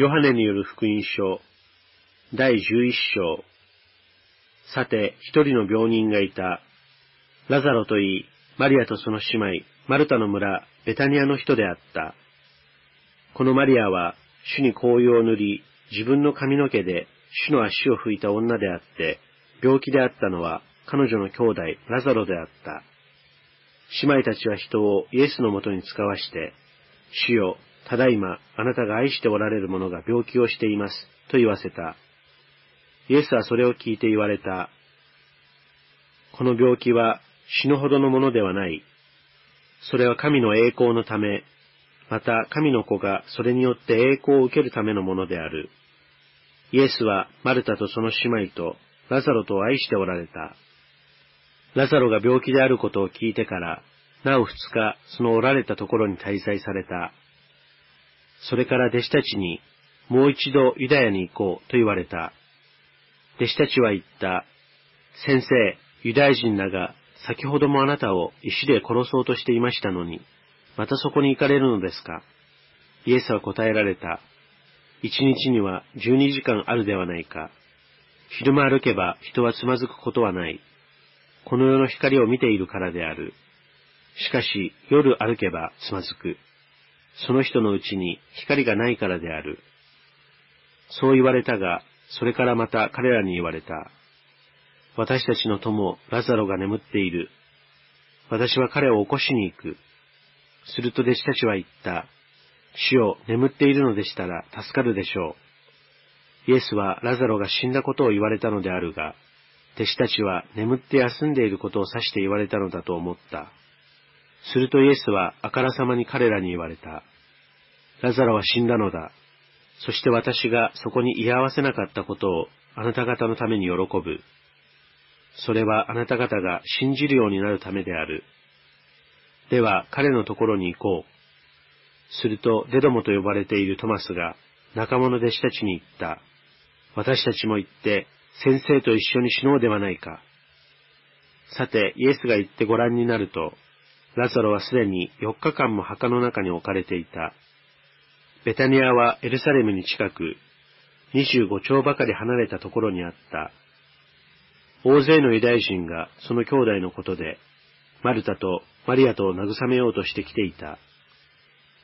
ヨハネによる福音書、第十一章。さて、一人の病人がいた。ラザロといい、マリアとその姉妹、マルタの村、ベタニアの人であった。このマリアは、主に紅葉を塗り、自分の髪の毛で主の足を拭いた女であって、病気であったのは彼女の兄弟ラザロであった。姉妹たちは人をイエスのもとに使わして、主よ、ただいまあなたが愛しておられる者が病気をしています、と言わせた。イエスはそれを聞いて言われた。この病気は死ぬほどのものではない。それは神の栄光のため、また神の子がそれによって栄光を受けるためのものである。イエスはマルタとその姉妹とラザロとを愛しておられた。ラザロが病気であることを聞いてから、なお二日そのおられたところに滞在された。それから弟子たちに、もう一度ユダヤに行こうと言われた。弟子たちは言った。先生、ユダヤ人らが先ほどもあなたを石で殺そうとしていましたのに、またそこに行かれるのですか？イエスは答えられた。一日には十二時間あるではないか。昼間歩けば人はつまずくことはない。この世の光を見ているからである。しかし夜歩けばつまずく。その人のうちに光がないからである。そう言われたが、それからまた彼らに言われた。私たちの友、ラザロが眠っている。私は彼を起こしに行く。すると弟子たちは言った。主よ、眠っているのでしたら助かるでしょう。イエスはラザロが死んだことを言われたのであるが、弟子たちは眠って休んでいることを指して言われたのだと思った。するとイエスはあからさまに彼らに言われた。ラザロは死んだのだ。そして私がそこに居合わせなかったことをあなた方のために喜ぶ。それはあなた方が信じるようになるためである。では彼のところに行こう。するとデドモと呼ばれているトマスが仲間の弟子たちに言った。私たちも行って先生と一緒に死のうではないか。さて、イエスが行ってご覧になると、ラザロはすでに4日間も墓の中に置かれていた。ベタニアはエルサレムに近く、25丁ばかり離れたところにあった。大勢のユダヤ人がその兄弟のことで、マルタとマリアとを慰めようとしてきていた。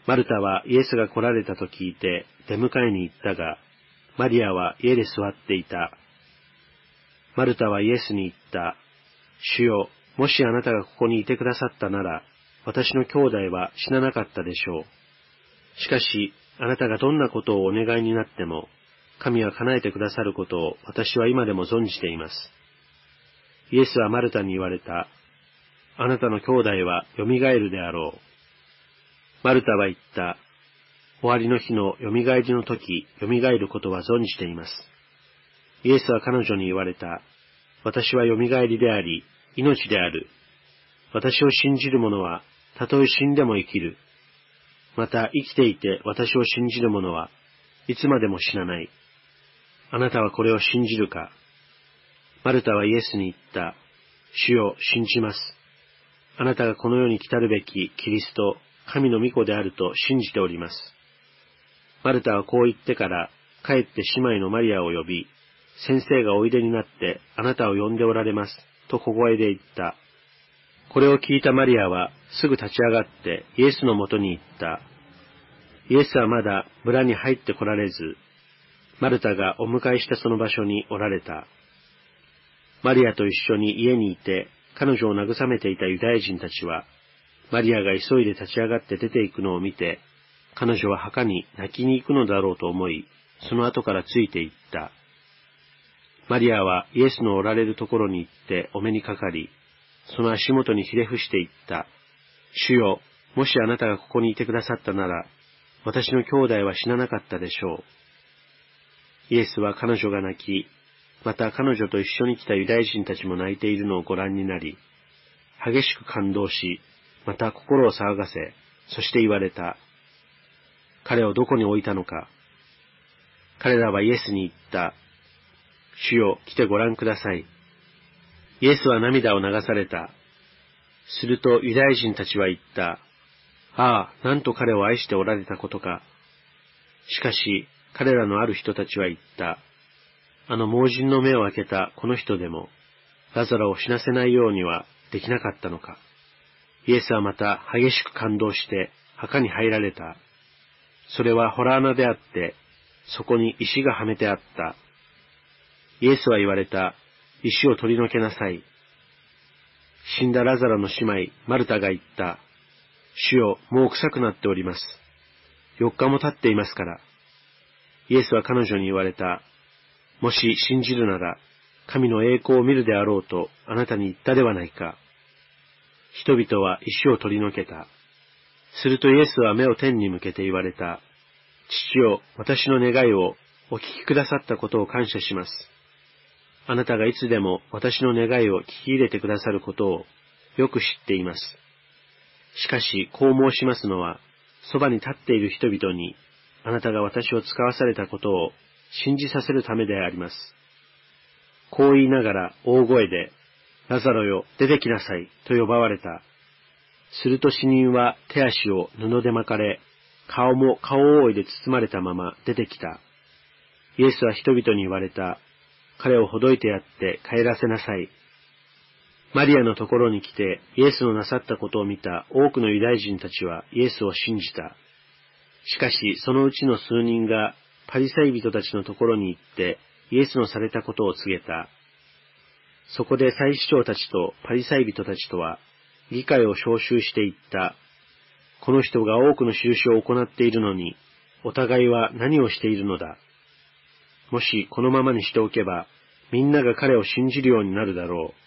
マルタはイエスが来られたと聞いて出迎えに行ったが、マリアは家で座っていた。マルタはイエスに言った。主よ、もしあなたがここにいてくださったなら、私の兄弟は死ななかったでしょう。しかし、あなたがどんなことをお願いになっても、神は叶えてくださることを私は今でも存じています。イエスはマルタに言われた。あなたの兄弟は蘇るであろう。マルタは言った。終わりの日の蘇りの時、蘇ることは存じています。イエスは彼女に言われた。私は蘇りであり、命である。私を信じる者は、たとえ死んでも生きる。また生きていて私を信じる者はいつまでも死なない。あなたはこれを信じるかマルタはイエスに言った。主よ、信じます。あなたがこの世に来たるべきキリスト、神の御子であると信じております。マルタはこう言ってから、帰って姉妹のマリアを呼び、先生がおいでになってあなたを呼んでおられます。と小声で言った。これを聞いたマリアはすぐ立ち上がってイエスのもとに行った。イエスはまだ村に入ってこられず、マルタがお迎えしたその場所におられた。マリアと一緒に家にいて彼女を慰めていたユダヤ人たちは、マリアが急いで立ち上がって出て行くのを見て、彼女は墓に泣きに行くのだろうと思い、その後からついて行った。マリアはイエスのおられるところに行ってお目にかかり、その足元にひれ伏して言った。主よ、もしあなたがここにいてくださったなら、私の兄弟は死ななかったでしょう。イエスは彼女が泣き、また彼女と一緒に来たユダヤ人たちも泣いているのをご覧になり、激しく感動し、また心を騒がせ、そして言われた。彼をどこに置いたのか。彼らはイエスに言った。主よ、来てご覧ください。イエスは涙を流された。するとユダヤ人たちは言った。ああ、なんと彼を愛しておられたことか。しかし、彼らのある人たちは言った。あの盲人の目を開けたこの人でも、ラザロを死なせないようにはできなかったのか。イエスはまた激しく感動して墓に入られた。それはホラー穴であって、そこに石がはめてあった。イエスは言われた。石を取り除けなさい。死んだラザロの姉妹、マルタが言った。主よ、もう臭くなっております。4日も経っていますから。イエスは彼女に言われた。もし信じるなら、神の栄光を見るであろうとあなたに言ったではないか。人々は石を取り除けた。するとイエスは目を天に向けて言われた。父よ、私の願いをお聞きくださったことを感謝します。あなたがいつでも私の願いを聞き入れてくださることをよく知っています。しかし、こう申しますのは、そばに立っている人々に、あなたが私を使わされたことを信じさせるためであります。こう言いながら大声で、ラザロよ、出てきなさい、と呼ばわれた。すると死人は手足を布で巻かれ、顔も顔覆いで包まれたまま出てきた。イエスは人々に言われた。彼をほどいてやって帰らせなさい。マリアのところに来てイエスのなさったことを見た多くのユダヤ人たちはイエスを信じた。しかしそのうちの数人がパリサイ人たちのところに行ってイエスのされたことを告げた。そこで祭司長たちとパリサイ人たちとは議会を招集していった。この人が多くの印を行っているのに、お互いは何をしているのだ。もしこのままにしておけば、みんなが彼を信じるようになるだろう。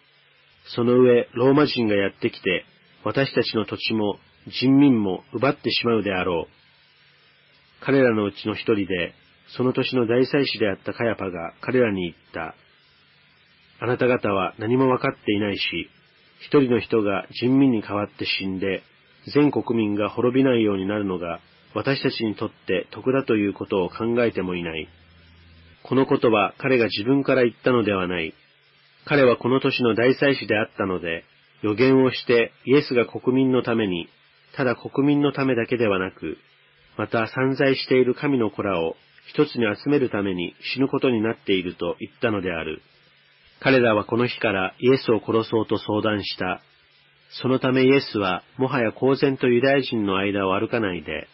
その上、ローマ人がやってきて、私たちの土地も人民も奪ってしまうであろう。彼らのうちの一人で、その年の大祭司であったカヤパが彼らに言った。あなた方は何もわかっていないし、一人の人が人民に代わって死んで、全国民が滅びないようになるのが、私たちにとって得だということを考えてもいない。このことは彼が自分から言ったのではない。彼はこの年の大祭司であったので、予言をしてイエスが国民のために、ただ国民のためだけではなく、また散在している神の子らを一つに集めるために死ぬことになっていると言ったのである。彼らはこの日からイエスを殺そうと相談した。そのためイエスはもはや公然とユダヤ人の間を歩かないで、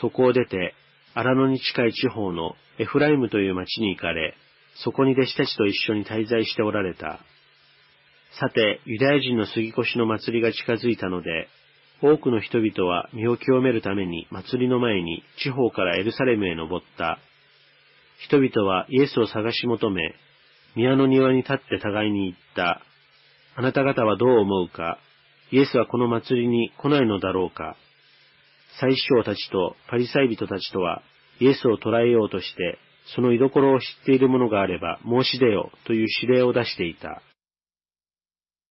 そこを出て、荒野に近い地方のエフライムという町に行かれ、そこに弟子たちと一緒に滞在しておられた。さて、ユダヤ人の杉越の祭りが近づいたので、多くの人々は身を清めるために祭りの前に地方からエルサレムへ登った。人々はイエスを探し求め、宮の庭に立って互いに言った。あなた方はどう思うか？イエスはこの祭りに来ないのだろうか？最司長たちとパリサイ人たちとはイエスを捕らえようとして、その居所を知っている者があれば申し出よという指令を出していた。